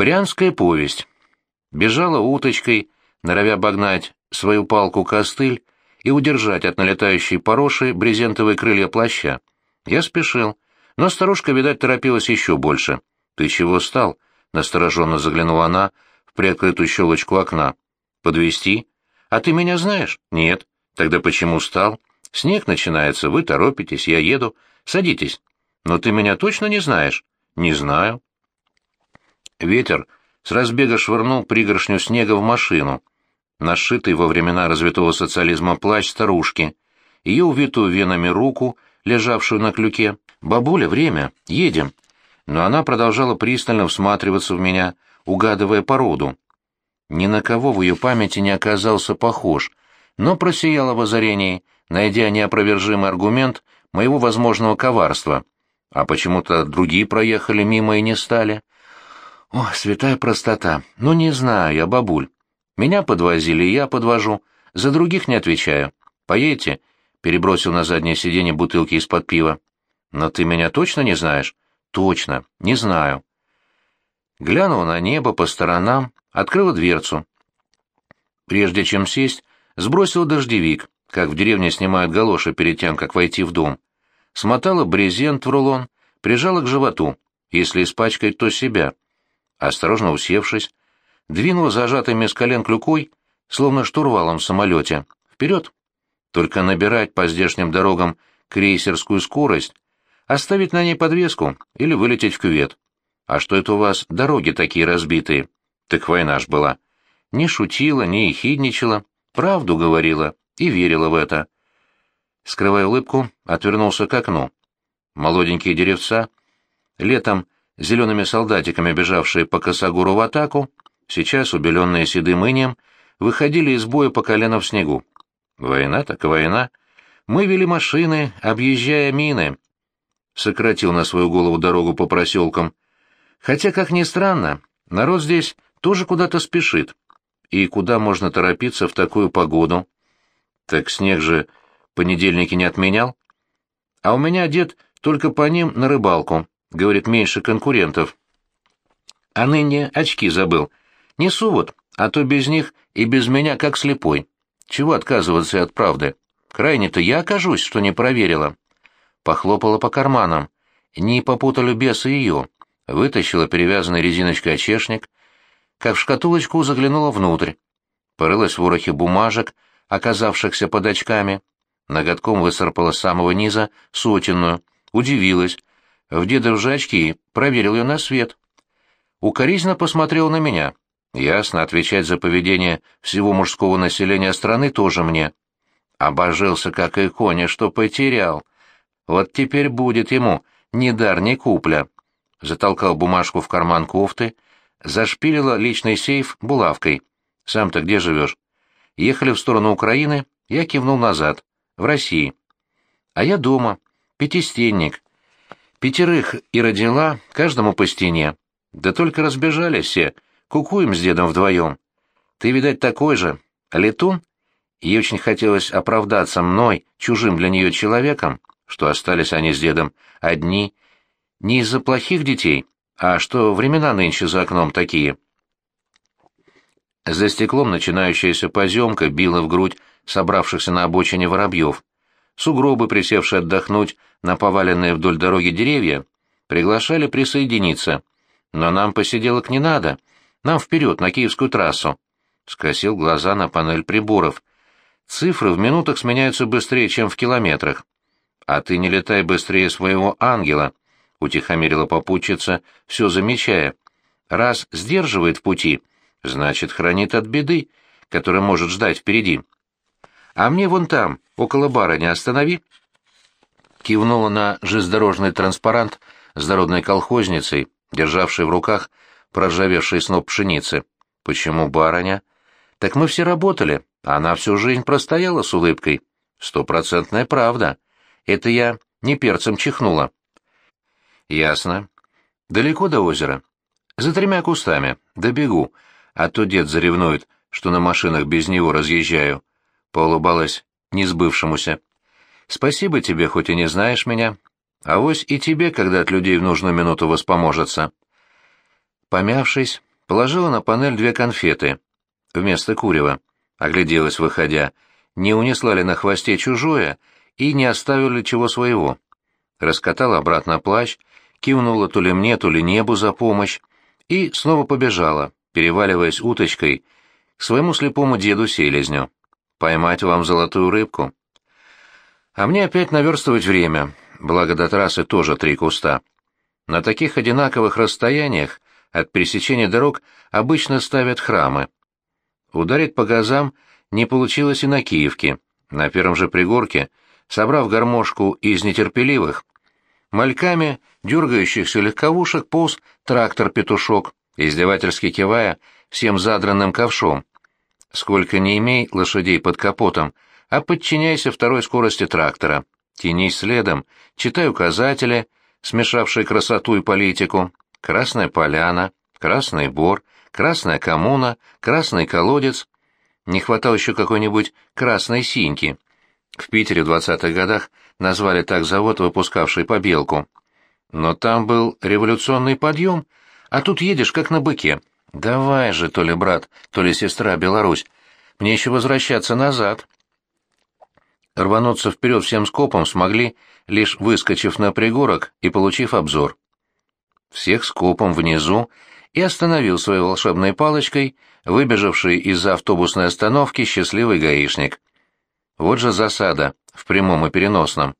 Брянская повесть. Бежала уточкой, норовя обогнать свою палку-костыль и удержать от налетающей пороши брезентовые крылья плаща. Я спешил, но старушка, видать, торопилась еще больше. «Ты чего стал?» — настороженно заглянула она в приоткрытую щелочку окна. «Подвезти? А ты меня знаешь?» «Нет». «Тогда почему стал?» «Снег начинается, вы торопитесь, я еду. Садитесь». «Но ты меня точно не знаешь?» «Не знаю». Ветер с разбега швырнул пригоршню снега в машину. Нашитый во времена развитого социализма плащ старушки, ее увитую венами руку, лежавшую на клюке. «Бабуля, время, едем!» Но она продолжала пристально всматриваться в меня, угадывая породу. Ни на кого в ее памяти не оказался похож, но просияла в озарении, найдя неопровержимый аргумент моего возможного коварства. А почему-то другие проехали мимо и не стали. О, святая простота. Ну, не знаю я, бабуль. Меня подвозили, я подвожу. За других не отвечаю. Поедете? Перебросил на заднее сиденье бутылки из-под пива. Но ты меня точно не знаешь? Точно, не знаю. Глянула на небо по сторонам, открыла дверцу. Прежде чем сесть, сбросила дождевик, как в деревне снимают галоши перед тем, как войти в дом. Смотала брезент в рулон, прижала к животу. Если испачкать, то себя осторожно усевшись, двинул зажатыми с колен клюкой, словно штурвалом в самолете. Вперед! Только набирать по здешним дорогам крейсерскую скорость, оставить на ней подвеску или вылететь в кювет. А что это у вас дороги такие разбитые? Так война ж была. Не шутила, не ехидничала, правду говорила и верила в это. Скрывая улыбку, отвернулся к окну. Молоденькие деревца, летом зелеными солдатиками, бежавшие по косогору в атаку, сейчас, убеленные седым инеем, выходили из боя по колено в снегу. Война так война. Мы вели машины, объезжая мины. Сократил на свою голову дорогу по проселкам. Хотя, как ни странно, народ здесь тоже куда-то спешит. И куда можно торопиться в такую погоду? Так снег же понедельники не отменял. А у меня дед только по ним на рыбалку, Говорит, меньше конкурентов. А ныне очки забыл. Несу вот, а то без них и без меня как слепой. Чего отказываться от правды? Крайне-то я окажусь, что не проверила. Похлопала по карманам. Не попутали бесы ее. Вытащила перевязанный резиночкой очешник, как в шкатулочку заглянула внутрь. Порылась в ворохе бумажек, оказавшихся под очками. Ноготком высорпала с самого низа сотенную. Удивилась, в дедов же очки, проверил ее на свет. Укоризненно посмотрел на меня. Ясно, отвечать за поведение всего мужского населения страны тоже мне. Обожился, как и коня, что потерял. Вот теперь будет ему ни дар, ни купля. Затолкал бумажку в карман кофты, зашпилила личный сейф булавкой. «Сам-то где живешь?» Ехали в сторону Украины, я кивнул назад, в России. А я дома, пятистенник, Пятерых и родила, каждому по стене. Да только разбежались все, кукуем с дедом вдвоем. Ты, видать, такой же. Летун? Ей очень хотелось оправдаться мной, чужим для нее человеком, что остались они с дедом одни, не из-за плохих детей, а что времена нынче за окном такие. За стеклом начинающаяся поземка била в грудь собравшихся на обочине воробьев. Сугробы, присевшие отдохнуть на поваленные вдоль дороги деревья, приглашали присоединиться. Но нам посиделок не надо. Нам вперед, на Киевскую трассу. Скосил глаза на панель приборов. Цифры в минутах сменяются быстрее, чем в километрах. А ты не летай быстрее своего ангела, — утихомирила попутчица, все замечая. Раз сдерживает в пути, значит, хранит от беды, которая может ждать впереди. А мне вон там, около бара, не останови. Кивнула на железнодорожный транспарант с дородной колхозницей, державшей в руках проржавевший сноп пшеницы. Почему барыня? Так мы все работали, а она всю жизнь простояла с улыбкой. Стопроцентная правда. Это я не перцем чихнула. Ясно. Далеко до озера? За тремя кустами. Добегу. А то дед заревнует, что на машинах без него разъезжаю. Поулыбалась несбывшемуся. «Спасибо тебе, хоть и не знаешь меня. а Авось и тебе, когда от людей в нужную минуту воспоможется». Помявшись, положила на панель две конфеты вместо курева, огляделась, выходя, не унесла ли на хвосте чужое и не оставила ли чего своего. Раскатала обратно плащ, кивнула то ли мне, то ли небу за помощь и снова побежала, переваливаясь уточкой, к своему слепому деду-селезню. Поймать вам золотую рыбку. А мне опять наверстывать время, благо до трассы тоже три куста. На таких одинаковых расстояниях от пересечения дорог обычно ставят храмы. Ударить по газам не получилось и на Киевке. На первом же пригорке, собрав гармошку из нетерпеливых, мальками дергающихся легковушек полз трактор-петушок, издевательски кивая всем задранным ковшом. Сколько не имей лошадей под капотом, а подчиняйся второй скорости трактора. Тянись следом, читай указатели, смешавшие красоту и политику. Красная поляна, Красный бор, Красная коммуна, Красный колодец. Не хватало еще какой-нибудь красной синьки. В Питере в двадцатых годах назвали так завод, выпускавший побелку. Но там был революционный подъем, а тут едешь как на быке. Давай же, то ли брат, то ли сестра Беларусь, мне еще возвращаться назад. Рвануться вперед всем скопом смогли, лишь выскочив на пригорок и получив обзор. Всех скопом внизу и остановил своей волшебной палочкой выбежавший из-за автобусной остановки счастливый гаишник. Вот же засада, в прямом и переносном.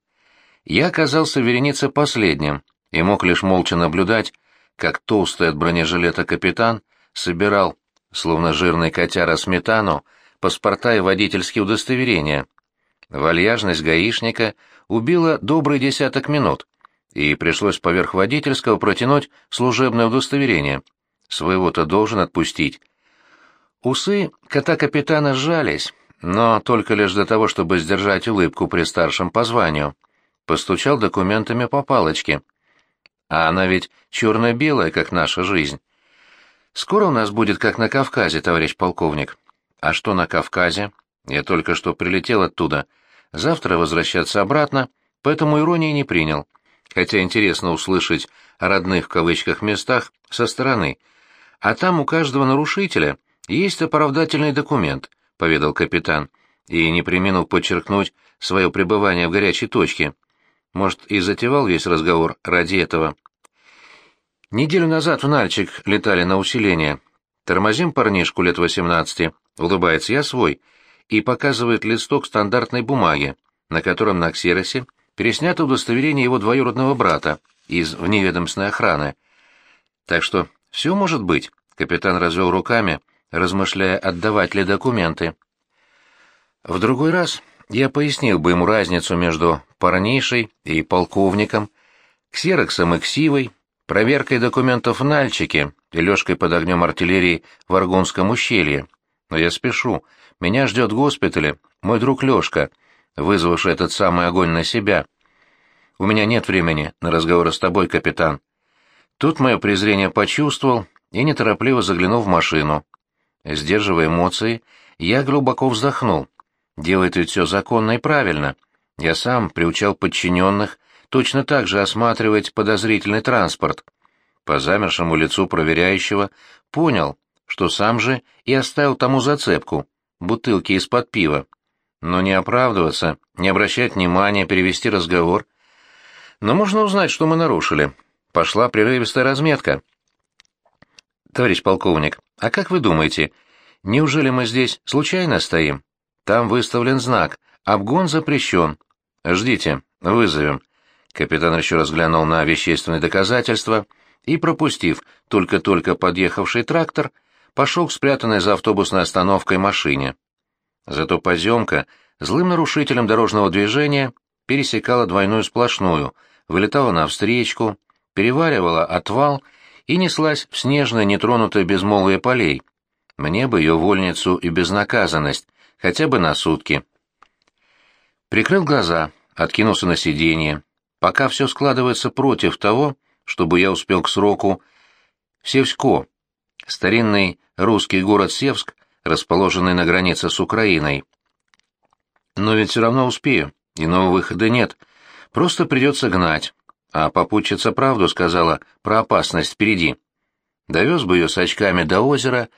Я оказался в веренице последним и мог лишь молча наблюдать, как толстый от бронежилета капитан собирал, словно жирный котяра сметану, паспорта и водительские удостоверения. Вальяжность гаишника убила добрый десяток минут, и пришлось поверх водительского протянуть служебное удостоверение. Своего-то должен отпустить. Усы кота-капитана сжались, но только лишь для того, чтобы сдержать улыбку при старшем по званию. Постучал документами по палочке. А она ведь черно-белая, как наша жизнь. Скоро у нас будет как на Кавказе, товарищ полковник. А что на Кавказе? Я только что прилетел оттуда. Завтра возвращаться обратно, поэтому иронии не принял. Хотя интересно услышать о родных в кавычках местах со стороны. А там у каждого нарушителя есть оправдательный документ, поведал капитан, и не преминул подчеркнуть свое пребывание в горячей точке. Может, и затевал весь разговор ради этого. Неделю назад в Нальчик летали на усиление. Тормозим парнишку лет восемнадцати, улыбается я свой, и показывает листок стандартной бумаги, на котором на ксеросе переснято удостоверение его двоюродного брата из вневедомственной охраны. Так что все может быть, капитан развел руками, размышляя, отдавать ли документы. В другой раз я пояснил бы ему разницу между парнишей и полковником, ксероксом и ксивой, проверкой документов в Нальчике и лёжкой под огнем артиллерии в Аргунском ущелье. Но я спешу. Меня ждет в госпитале мой друг Лёшка, вызвавший этот самый огонь на себя. У меня нет времени на разговоры с тобой, капитан. Тут мое презрение почувствовал и неторопливо заглянул в машину. Сдерживая эмоции, я глубоко вздохнул. Делает ведь все законно и правильно. Я сам приучал подчиненных точно так же осматривать подозрительный транспорт. По замершему лицу проверяющего понял, что сам же и оставил тому зацепку, бутылки из-под пива. Но не оправдываться, не обращать внимания, перевести разговор. Но можно узнать, что мы нарушили. Пошла прерывистая разметка. Товарищ полковник, а как вы думаете, неужели мы здесь случайно стоим? Там выставлен знак «Обгон запрещен». Ждите, вызовем. Капитан еще раз глянул на вещественные доказательства и, пропустив только-только подъехавший трактор, пошел к спрятанной за автобусной остановкой машине. Зато поземка злым нарушителем дорожного движения пересекала двойную сплошную, вылетала навстречку, переваривала отвал и неслась в снежное нетронутое безмолвие полей. Мне бы ее вольницу и безнаказанность, хотя бы на сутки. Прикрыл глаза, откинулся на сиденье, пока все складывается против того, чтобы я успел к сроку. Севсько, старинный русский город Севск, расположенный на границе с Украиной. Но ведь все равно успею, иного выхода нет. Просто придется гнать. А попутчица правду сказала про опасность впереди. Довез бы ее с очками до озера,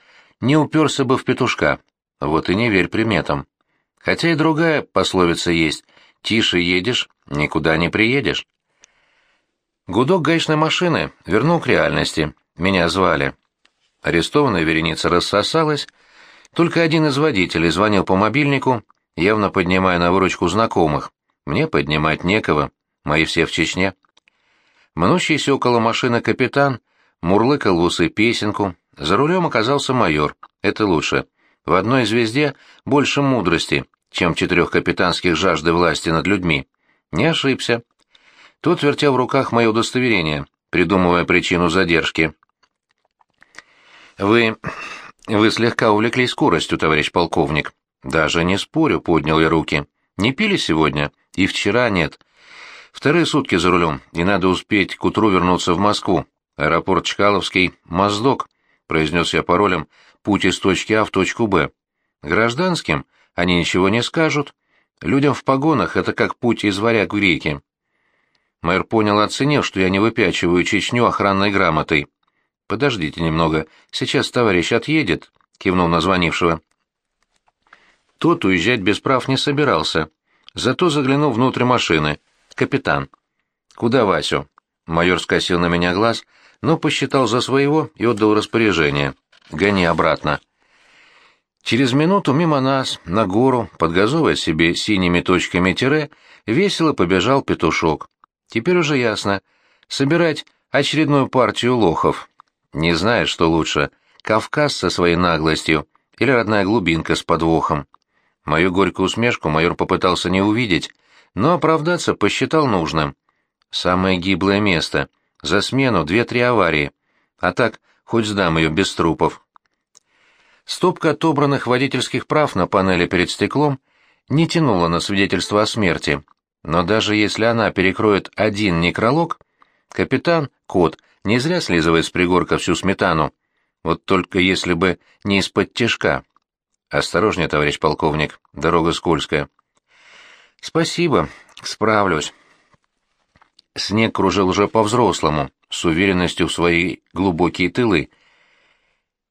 не уперся бы в петушка. Вот и не верь приметам. Хотя и другая пословица есть «Тише едешь, никуда не приедешь». Гудок гаечной машины вернул к реальности. Меня звали. Арестованная вереница рассосалась. Только один из водителей звонил по мобильнику, явно поднимая на выручку знакомых. Мне поднимать некого, мои все в Чечне. Мнущийся около машины капитан мурлыкал усы песенку, за рулем оказался майор, это лучше. В одной звезде больше мудрости, чем четырех капитанских жажды власти над людьми. Не ошибся. Тот вертел в руках мое удостоверение, придумывая причину задержки. «Вы... вы слегка увлеклись скоростью, товарищ полковник». «Даже не спорю», — поднял я руки. «Не пили сегодня? И вчера нет. Вторые сутки за рулем, и надо успеть к утру вернуться в Москву. Аэропорт Чкаловский, Моздок», — произнес я паролем, «путь из точки А в точку Б». Гражданским они ничего не скажут. Людям в погонах это как путь из варяг в реки. Мэр понял и оценил, что я не выпячиваю Чечню охранной грамотой. «Подождите немного, сейчас товарищ отъедет», — кивнул на звонившего. Тот уезжать без прав не собирался, зато заглянул внутрь машины. «Капитан». «Куда Васю?» Майор скосил на меня глаз, но посчитал за своего и отдал распоряжение. «Гони обратно». Через минуту мимо нас, на гору, подгазовывая себе синими точками тире, весело побежал петушок. Теперь уже ясно. Собирать очередную партию лохов. Не знаешь, что лучше, Кавказ со своей наглостью или родная глубинка с подвохом. Мою горькую усмешку майор попытался не увидеть, но оправдаться посчитал нужным. Самое гиблое место. За смену две-три аварии. А так, хоть сдам ее без трупов. Стопка отобранных водительских прав на панели перед стеклом не тянула на свидетельство о смерти. Но даже если она перекроет один некролог, капитан, кот, не зря слизывает с пригорка всю сметану. Вот только если бы не из-под тяжка. Осторожнее, товарищ полковник, дорога скользкая. Спасибо, справлюсь. Снег кружил уже по-взрослому, с уверенностью в свои глубокие тылы,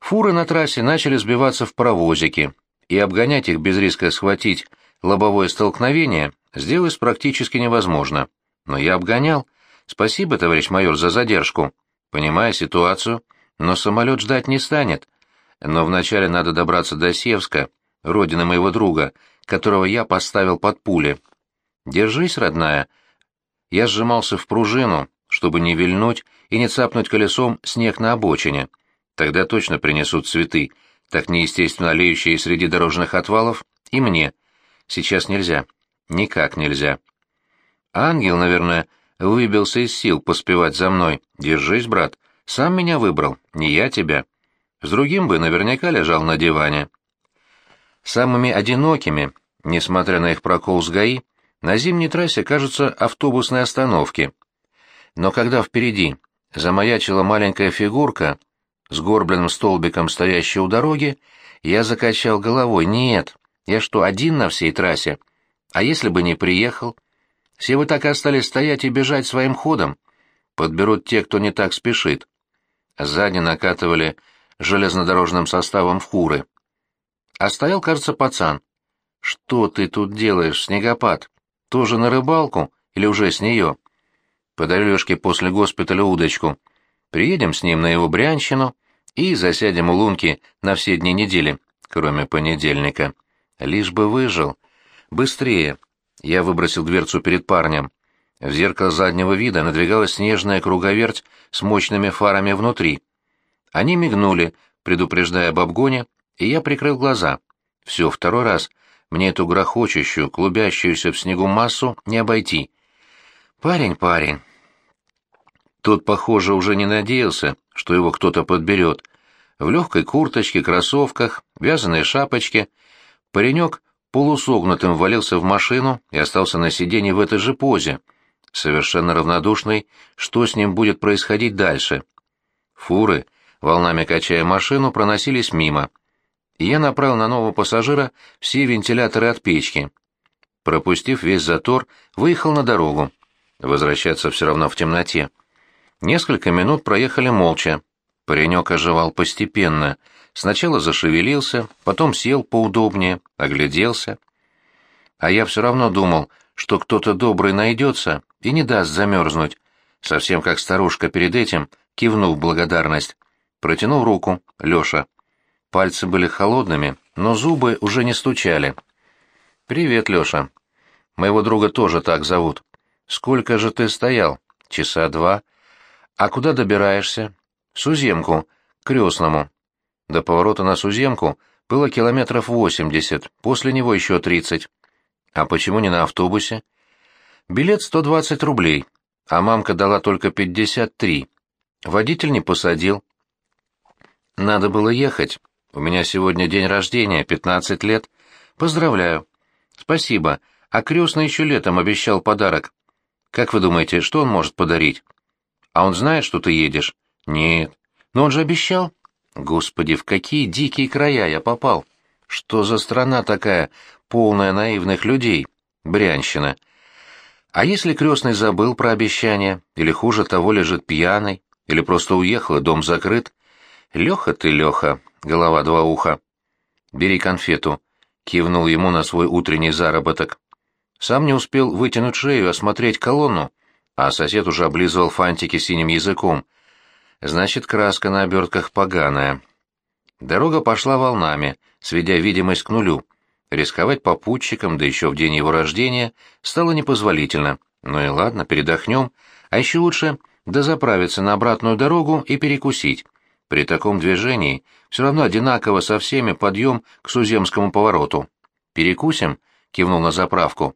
Фуры на трассе начали сбиваться в паровозики, и обгонять их без риска схватить лобовое столкновение сделалось практически невозможно. Но я обгонял. Спасибо, товарищ майор, за задержку. Понимая ситуацию, но самолет ждать не станет. Но вначале надо добраться до Севска, родины моего друга, которого я поставил под пули. Держись, родная. Я сжимался в пружину, чтобы не вильнуть и не цапнуть колесом снег на обочине. Тогда точно принесут цветы, так неестественно олеющие среди дорожных отвалов, и мне. Сейчас нельзя. Никак нельзя. Ангел, наверное, выбился из сил поспевать за мной. Держись, брат. Сам меня выбрал, не я тебя. С другим бы наверняка лежал на диване. Самыми одинокими, несмотря на их прокол с ГАИ, на зимней трассе кажутся автобусные остановки. Но когда впереди замаячила маленькая фигурка сгорбленным столбиком, стоящий у дороги, я закачал головой. «Нет, я что, один на всей трассе? А если бы не приехал? Все вы так и остались стоять и бежать своим ходом. Подберут те, кто не так спешит». Сзади накатывали железнодорожным составом в хуры. А стоял, кажется, пацан. «Что ты тут делаешь, снегопад? Тоже на рыбалку или уже с нее?» «Подарю Лёшке после госпиталя удочку. Приедем с ним на его брянщину, и засядем у лунки на все дни недели, кроме понедельника. Лишь бы выжил. Быстрее. Я выбросил дверцу перед парнем. В зеркало заднего вида надвигалась снежная круговерть с мощными фарами внутри. Они мигнули, предупреждая об обгоне, и я прикрыл глаза. Все, второй раз. Мне эту грохочущую, клубящуюся в снегу массу не обойти. Парень, парень. Тот, похоже, уже не надеялся, что его кто-то подберет. В легкой курточке, кроссовках, вязаной шапочке. Паренек полусогнутым ввалился в машину и остался на сиденье в этой же позе, совершенно равнодушный, что с ним будет происходить дальше. Фуры, волнами качая машину, проносились мимо. И я направил на нового пассажира все вентиляторы от печки. Пропустив весь затор, выехал на дорогу. Возвращаться все равно в темноте. Несколько минут проехали молча. Паренек оживал постепенно. Сначала зашевелился, потом сел поудобнее, огляделся. А я все равно думал, что кто-то добрый найдется и не даст замерзнуть. Совсем как старушка перед этим, кивнув благодарность. Протянул руку, Леша. Пальцы были холодными, но зубы уже не стучали. «Привет, Леша. Моего друга тоже так зовут. Сколько же ты стоял? Часа два. А куда добираешься? Суземку, к крестному. До поворота на Суземку было километров восемьдесят, после него еще тридцать. А почему не на автобусе? Билет сто двадцать рублей, а мамка дала только пятьдесят три. Водитель не посадил. Надо было ехать. У меня сегодня день рождения, пятнадцать лет. Поздравляю. Спасибо. А крестный еще летом обещал подарок. Как вы думаете, что он может подарить? А он знает, что ты едешь? Нет. Но он же обещал. Господи, в какие дикие края я попал. Что за страна такая, полная наивных людей? Брянщина. А если крестный забыл про обещание, или хуже того лежит пьяный, или просто уехал, и дом закрыт? Леха ты, Леха, голова два уха. Бери конфету. Кивнул ему на свой утренний заработок. Сам не успел вытянуть шею и осмотреть колонну, а сосед уже облизывал фантики синим языком. Значит, краска на обертках поганая. Дорога пошла волнами, сведя видимость к нулю. Рисковать попутчиком, да еще в день его рождения, стало непозволительно. Ну и ладно, передохнем. А еще лучше дозаправиться на обратную дорогу и перекусить. При таком движении все равно одинаково со всеми подъем к Суземскому повороту. «Перекусим?» — кивнул на заправку.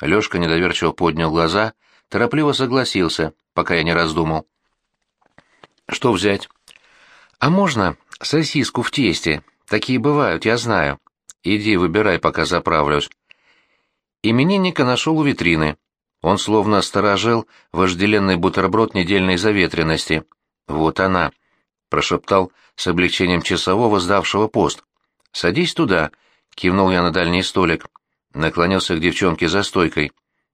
Лёшка недоверчиво поднял глаза, торопливо согласился, пока я не раздумал. «Что взять?» «А можно сосиску в тесте? Такие бывают, я знаю. Иди, выбирай, пока заправлюсь». Именинника нашел у витрины. Он словно сторожил вожделенный бутерброд недельной заветренности. «Вот она», — прошептал с облегчением часового, сдавшего пост. «Садись туда», — кивнул я на дальний столик. Наклонился к девчонке за стойкой.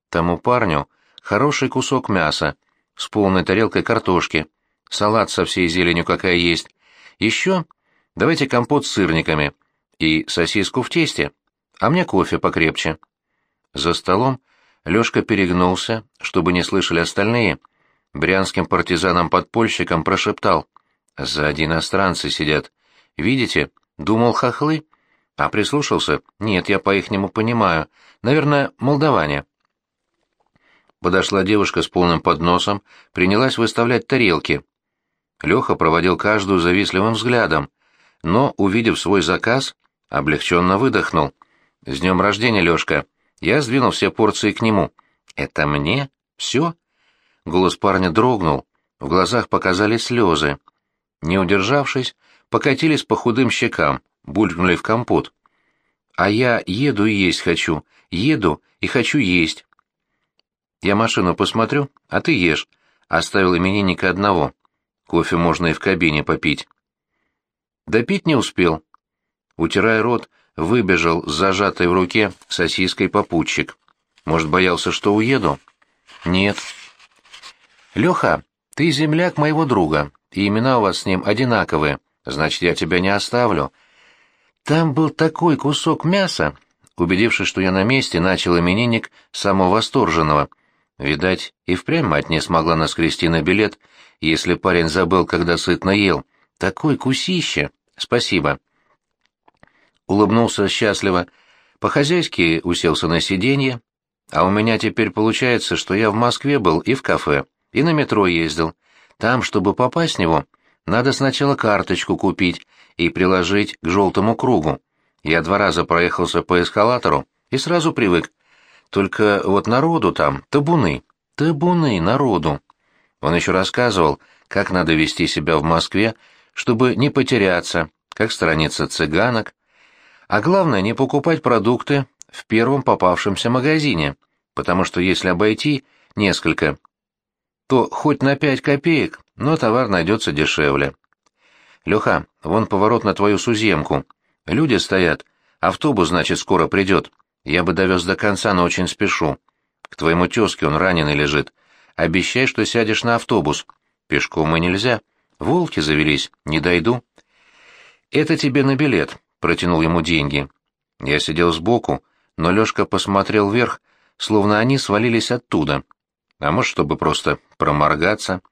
Тому парню хороший кусок мяса с полной тарелкой картошки, салат со всей зеленью, какая есть. Еще давайте компот с сырниками и сосиску в тесте, а мне кофе покрепче. За столом Лёшка перегнулся, чтобы не слышали остальные. Брянским партизанам-подпольщикам прошептал. «Сзади иностранцы сидят. Видите? Думал, хохлы?» А прислушался? Нет, я по-ихнему понимаю. Наверное, молдаване. Подошла девушка с полным подносом, принялась выставлять тарелки. Леха проводил каждую завистливым взглядом, но, увидев свой заказ, облегченно выдохнул. «С днем рождения, Лешка!» Я сдвинул все порции к нему. «Это мне? Все?» Голос парня дрогнул, в глазах показались слезы. Не удержавшись, покатились по худым щекам булькнули в компот. А я еду и есть хочу, еду и хочу есть. Я машину посмотрю, а ты ешь. Оставил именинника одного. Кофе можно и в кабине попить. Допить не успел. Утирая рот, выбежал с зажатой в руке сосиской попутчик. Может, боялся, что уеду? Нет. Леха, ты земляк моего друга, и имена у вас с ним одинаковые. Значит, я тебя не оставлю. Там был такой кусок мяса. Убедившись, что я на месте, начал именинник самого восторженного. Видать, и впрямь мать не смогла наскрести на билет, если парень забыл, когда сытно ел. Такой кусище! Спасибо. Улыбнулся счастливо. По-хозяйски уселся на сиденье. А у меня теперь получается, что я в Москве был и в кафе, и на метро ездил. Там, чтобы попасть в него, надо сначала карточку купить, и приложить к желтому кругу. Я два раза проехался по эскалатору и сразу привык. Только вот народу там табуны, табуны народу. Он еще рассказывал, как надо вести себя в Москве, чтобы не потеряться, как сторониться цыганок. А главное, не покупать продукты в первом попавшемся магазине, потому что если обойти несколько, то хоть на пять копеек, но товар найдется дешевле. Леха, вон поворот на твою суземку. Люди стоят. Автобус, значит, скоро придет. Я бы довез до конца, но очень спешу. К твоему тезке он раненый лежит. Обещай, что сядешь на автобус. Пешком и нельзя. Волки завелись, не дойду. Это тебе на билет, протянул ему деньги. Я сидел сбоку, но Лёшка посмотрел вверх, словно они свалились оттуда. А может, чтобы просто проморгаться.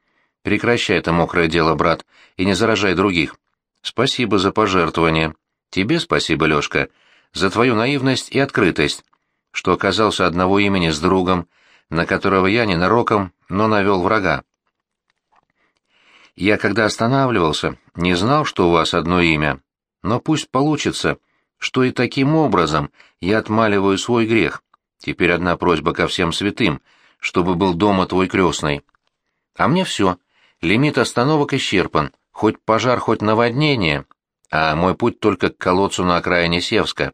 Прекращай это мокрое дело, брат, и не заражай других. Спасибо за пожертвование. Тебе спасибо, Лёшка, за твою наивность и открытость, что оказался одного имени с другом, на которого я ненароком, но навел врага. Я, когда останавливался, не знал, что у вас одно имя, но пусть получится, что и таким образом я отмаливаю свой грех. Теперь одна просьба ко всем святым, чтобы был дома твой крестный. А мне все. Лимит остановок исчерпан, хоть пожар, хоть наводнение, а мой путь только к колодцу на окраине Севска.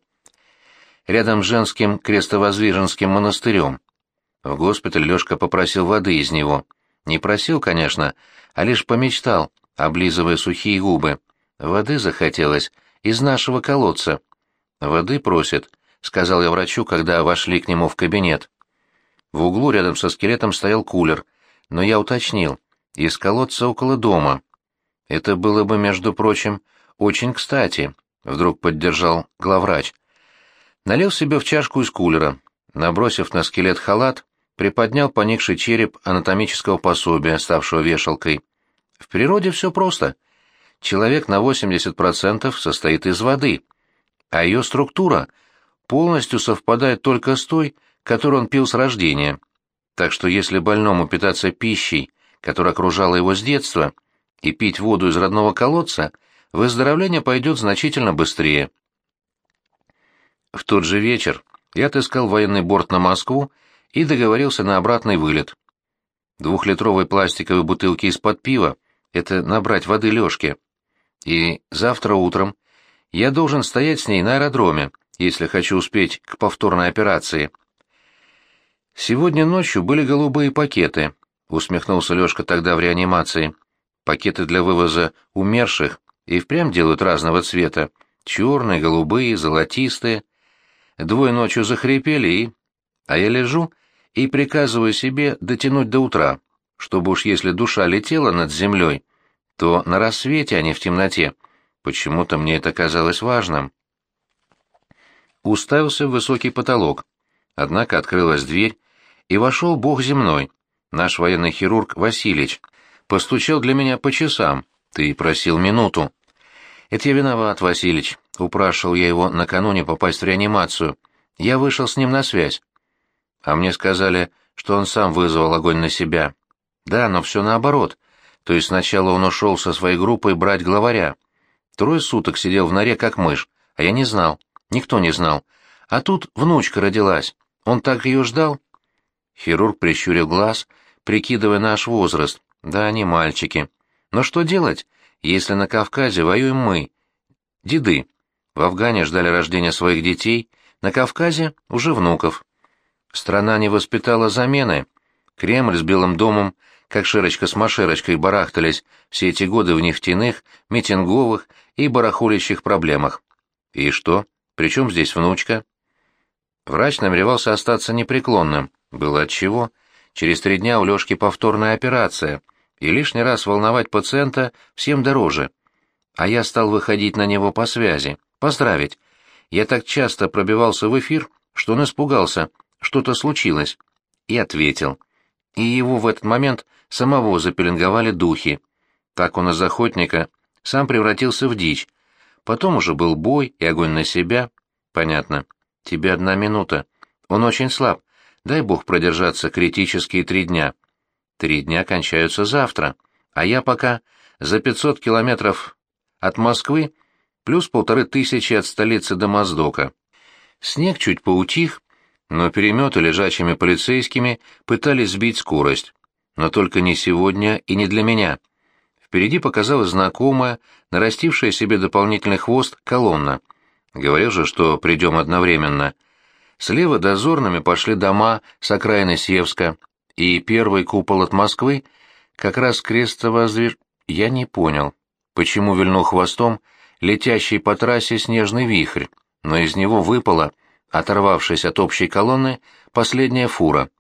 Рядом с женским крестовоздвиженским монастырем. В госпиталь Лёшка попросил воды из него. Не просил, конечно, а лишь помечтал, облизывая сухие губы. Воды захотелось из нашего колодца. Воды просит, сказал я врачу, когда вошли к нему в кабинет. В углу рядом со скелетом стоял кулер, но я уточнил, из колодца около дома. Это было бы, между прочим, очень кстати, вдруг поддержал главврач. Налил себе в чашку из кулера, набросив на скелет халат, приподнял поникший череп анатомического пособия, ставшего вешалкой. В природе все просто. Человек на 80% состоит из воды, а ее структура полностью совпадает только с той, которую он пил с рождения. Так что если больному питаться пищей, которая окружала его с детства, и пить воду из родного колодца, выздоровление пойдет значительно быстрее. В тот же вечер я отыскал военный борт на Москву и договорился на обратный вылет. Двухлитровой пластиковой бутылки из-под пива — это набрать воды Лёшке. И завтра утром я должен стоять с ней на аэродроме, если хочу успеть к повторной операции. Сегодня ночью были голубые пакеты, усмехнулся Лёшка тогда в реанимации. Пакеты для вывоза умерших и впрямь делают разного цвета. Черные, голубые, золотистые. Двое ночью захрипели и... А я лежу и приказываю себе дотянуть до утра, чтобы уж если душа летела над землей, то на рассвете, а не в темноте. Почему-то мне это казалось важным. Уставился в высокий потолок. Однако открылась дверь, и вошел бог земной, наш военный хирург Василич. Постучал для меня по часам. Ты просил минуту. Это я виноват, Василич. Упрашивал я его накануне попасть в реанимацию. Я вышел с ним на связь. А мне сказали, что он сам вызвал огонь на себя. Да, но все наоборот. То есть сначала он ушел со своей группой брать главаря. Трое суток сидел в норе, как мышь, а я не знал. Никто не знал. А тут внучка родилась. Он так ее ждал. Хирург прищурил глаз, прикидывая наш возраст. Да, они мальчики. Но что делать, если на Кавказе воюем мы? Деды. В Афгане ждали рождения своих детей, на Кавказе уже внуков. Страна не воспитала замены. Кремль с Белым домом, как Шерочка с Машерочкой, барахтались все эти годы в нефтяных, митинговых и барахолищих проблемах. И что? Причем здесь внучка? Врач намеревался остаться непреклонным. Было отчего. Через три дня у Лёшки повторная операция, и лишний раз волновать пациента всем дороже. А я стал выходить на него по связи, поздравить. Я так часто пробивался в эфир, что он испугался, что-то случилось. И ответил. И его в этот момент самого запеленговали духи. Так он из охотника сам превратился в дичь. Потом уже был бой и огонь на себя. Понятно. Тебе одна минута. Он очень слаб. Дай бог продержаться критические три дня. Три дня кончаются завтра, а я пока за 500 километров от Москвы плюс полторы тысячи от столицы до Моздока. Снег чуть поутих, но переметы лежачими полицейскими пытались сбить скорость. Но только не сегодня и не для меня. Впереди показалась знакомая, нарастившая себе дополнительный хвост, колонна. Говорил же, что придем одновременно — Слева дозорными пошли дома с окраины Севска, и первый купол от Москвы как раз крестово-звер... Я не понял, почему вильнул хвостом летящий по трассе снежный вихрь, но из него выпала, оторвавшись от общей колонны, последняя фура.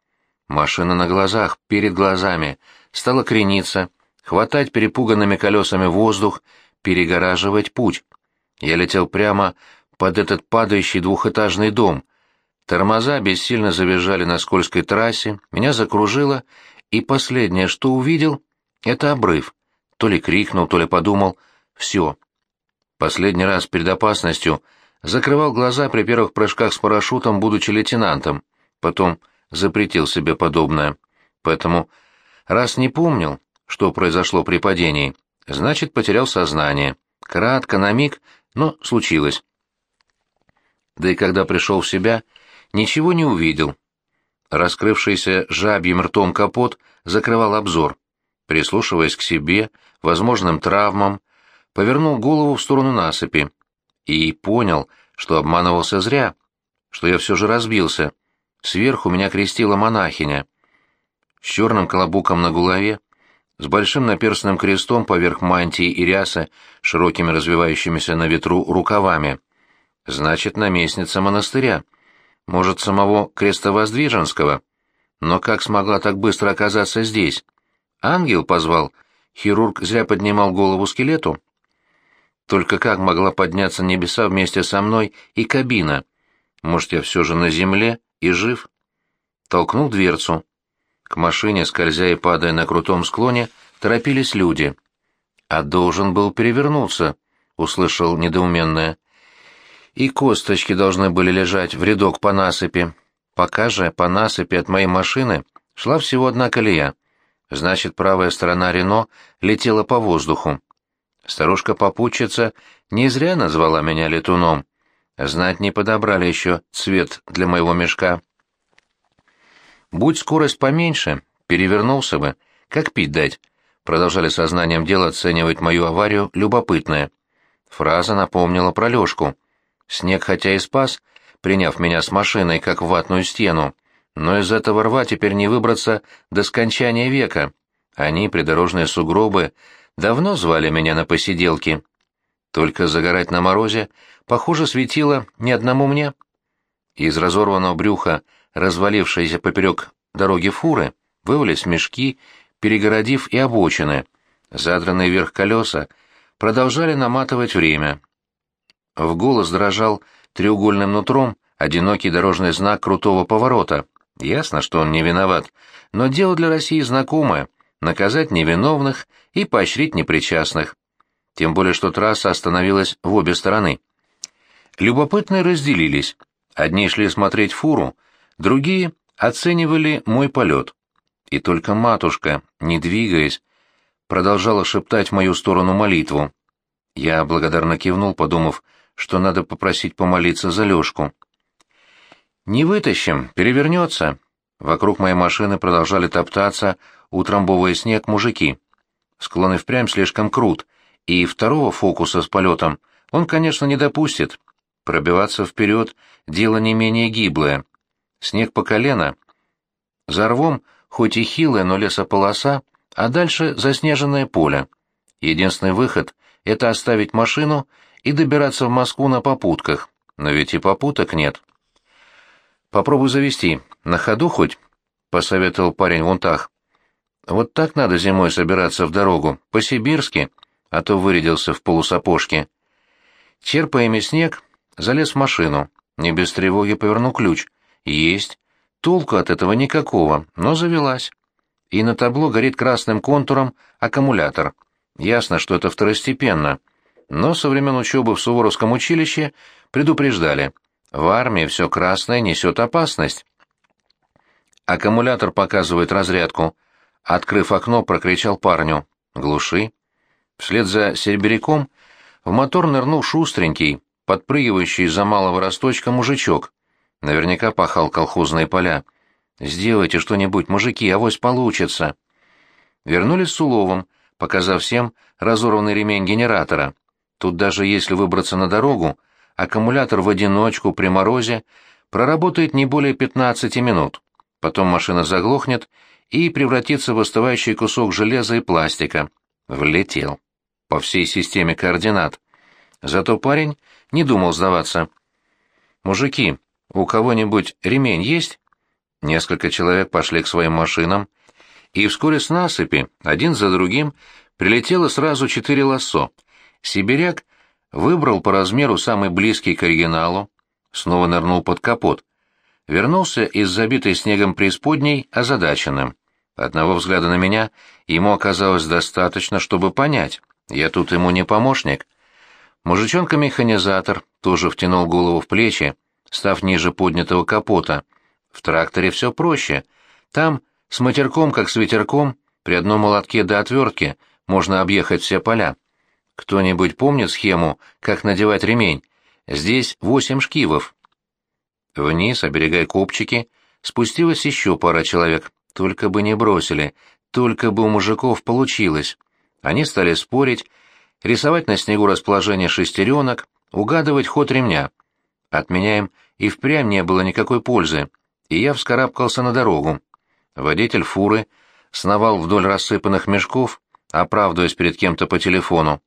Машина на глазах, перед глазами, стала крениться, хватать перепуганными колесами воздух, перегораживать путь. Я летел прямо под этот падающий двухэтажный дом. Тормоза бессильно завизжали на скользкой трассе, меня закружило, и последнее, что увидел, — это обрыв. То ли крикнул, то ли подумал «все». Последний раз перед опасностью закрывал глаза при первых прыжках с парашютом, будучи лейтенантом, потом запретил себе подобное. Поэтому, раз не помнил, что произошло при падении, значит, потерял сознание. Кратко, на миг, но случилось. Да и когда пришел в себя, ничего не увидел. Раскрывшийся жабьим ртом капот закрывал обзор. Прислушиваясь к себе, возможным травмам, повернул голову в сторону насыпи и понял, что обманывался зря, что я все же разбился. Сверху меня крестила монахиня. С черным колобуком на голове, с большим наперстным крестом поверх мантии и рясы, широкими развивающимися на ветру рукавами. Значит, наместница монастыря. Может, самого крестовоздвиженского. Но как смогла так быстро оказаться здесь? Ангел позвал. Хирург зря поднимал голову скелету. Только как могла подняться небеса вместе со мной и кабина? Может, я все же на земле и жив? Толкнул дверцу. К машине, скользя и падая на крутом склоне, торопились люди. «А должен был перевернуться», — услышал недоуменное. «И косточки должны были лежать в рядок по насыпи. Пока же по насыпи от моей машины шла всего одна колея. Значит, правая сторона Рено летела по воздуху. Старушка-попутчица не зря назвала меня летуном. Знать не подобрали еще цвет для моего мешка». Будь скорость поменьше, перевернулся бы. Как пить дать? Продолжали сознанием дела оценивать мою аварию любопытное. Фраза напомнила про Лёшку. Снег хотя и спас, приняв меня с машиной как ватную стену, но из этого рва теперь не выбраться до скончания века. Они, придорожные сугробы, давно звали меня на посиделки. Только загорать на морозе, похоже, светило ни одному мне. Из разорванного брюха развалившиеся поперек дороги фуры, вывалились мешки, перегородив и обочины. Задранные вверх колеса продолжали наматывать время. В голос дрожал треугольным нутром одинокий дорожный знак крутого поворота. Ясно, что он не виноват, но дело для России знакомое — наказать невиновных и поощрить непричастных. Тем более, что трасса остановилась в обе стороны. Любопытные разделились. Одни шли смотреть фуру, Другие оценивали мой полет. И только матушка, не двигаясь, продолжала шептать в мою сторону молитву. Я благодарно кивнул, подумав, что надо попросить помолиться за Лёшку. «Не вытащим, перевернется». Вокруг моей машины продолжали топтаться, утрамбовывая снег, мужики. Склон и впрямь слишком крут, и второго фокуса с полетом он, конечно, не допустит. Пробиваться вперед — дело не менее гиблое. Снег по колено. За рвом, хоть и хилая, но лесополоса, а дальше заснеженное поле. Единственный выход — это оставить машину и добираться в Москву на попутках. Но ведь и попуток нет. «Попробуй завести. На ходу хоть?» — посоветовал парень в унтах. «Вот так надо зимой собираться в дорогу, по-сибирски, а то вырядился в полусапожке». Черпая ими снег, залез в машину, не без тревоги повернул ключ — есть. Толку от этого никакого, но завелась. И на табло горит красным контуром аккумулятор. Ясно, что это второстепенно. Но со времен учебы в Суворовском училище предупреждали. В армии все красное несет опасность. Аккумулятор показывает разрядку. Открыв окно, прокричал парню. «Глуши». Вслед за серебряком в мотор нырнул шустренький, подпрыгивающий из-за малого росточка мужичок. Наверняка пахал колхозные поля. «Сделайте что-нибудь, мужики, авось получится». Вернулись с уловом, показав всем разорванный ремень генератора. Тут даже если выбраться на дорогу, аккумулятор в одиночку при морозе проработает не более 15 минут. Потом машина заглохнет и превратится в остывающий кусок железа и пластика. Влетел. По всей системе координат. Зато парень не думал сдаваться. «Мужики, «У кого-нибудь ремень есть?» Несколько человек пошли к своим машинам и вскоре с насыпи, один за другим, прилетело сразу четыре лассо. Сибиряк выбрал по размеру самый близкий к оригиналу, снова нырнул под капот. Вернулся из забитой снегом преисподней озадаченным. Одного взгляда на меня ему оказалось достаточно, чтобы понять. Я тут ему не помощник. Мужичонка-механизатор тоже втянул голову в плечи, став ниже поднятого капота. В тракторе все проще. Там, с матерком как с ветерком, при одном молотке до отвертки можно объехать все поля. Кто-нибудь помнит схему, как надевать ремень? Здесь восемь шкивов. Вниз, оберегая копчики, спустилась еще пара человек. Только бы не бросили, только бы у мужиков получилось. Они стали спорить, рисовать на снегу расположение шестеренок, угадывать ход ремня. От меня им и впрямь не было никакой пользы, и я вскарабкался на дорогу. Водитель фуры сновал вдоль рассыпанных мешков, оправдываясь перед кем-то по телефону.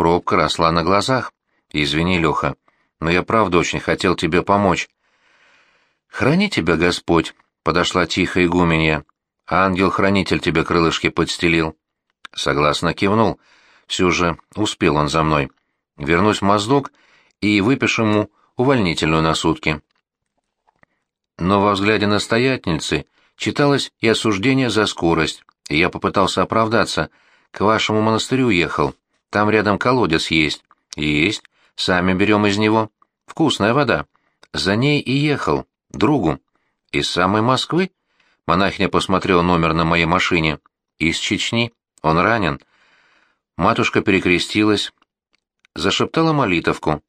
Пробка росла на глазах. «Извини, Леха, но я правда очень хотел тебе помочь». «Храни тебя Господь», — подошла тихо игуменья. «Ангел-хранитель тебе крылышки подстелил». Согласно кивнул. Все же успел он за мной. Вернусь в моздок и выпишу ему увольнительную на сутки. Но во взгляде настоятельницы читалось и осуждение за скорость, и я попытался оправдаться. К вашему монастырю ехал. Там рядом колодец есть. Есть. Сами берем из него. Вкусная вода. За ней и ехал. Другу. Из самой Москвы? Монахиня посмотрела номер на моей машине. Из Чечни. Он ранен. Матушка перекрестилась. Зашептала молитовку.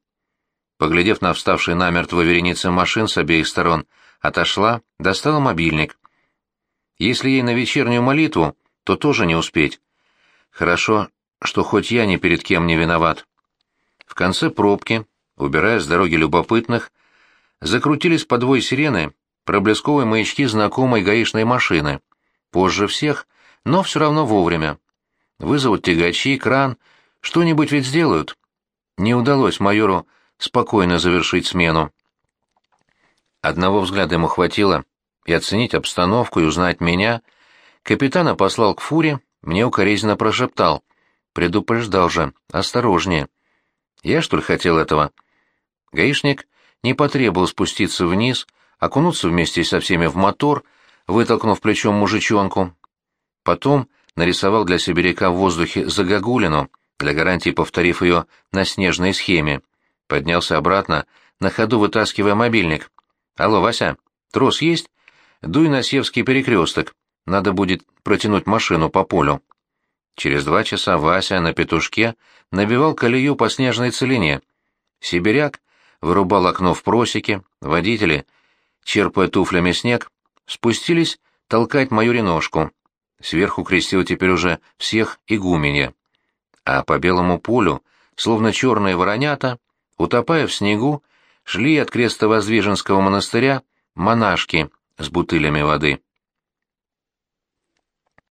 Поглядев на вставшие намертво вереницы машин с обеих сторон, отошла, достала мобильник. Если ей на вечернюю молитву, то тоже не успеть. Хорошо, что хоть я ни перед кем не виноват. В конце пробки, убирая с дороги любопытных, закрутились по двое сирены проблесковые маячки знакомой гаишной машины. Позже всех, но все равно вовремя. Вызовут тягачи, кран, что-нибудь ведь сделают. Не удалось майору спокойно завершить смену. Одного взгляда ему хватило, и оценить обстановку, и узнать меня. Капитана послал к фуре, мне укоризненно прошептал. Предупреждал же, осторожнее. Я, что ли, хотел этого? Гаишник не потребовал спуститься вниз, окунуться вместе со всеми в мотор, вытолкнув плечом мужичонку. Потом нарисовал для сибиряка в воздухе загогулину, для гарантии повторив ее на снежной схеме. Поднялся обратно, на ходу вытаскивая мобильник. «Алло, Вася, трос есть? Дуй на Севский перекресток. Надо будет протянуть машину по полю». Через два часа Вася на петушке набивал колею по снежной целине. Сибиряк вырубал окно в просеке, водители, черпая туфлями снег, спустились толкать мою реношку. Сверху крестил теперь уже всех игуменья. А по белому полю, словно черные воронята, утопая в снегу, шли от креста Воздвиженского монастыря монашки с бутылями воды.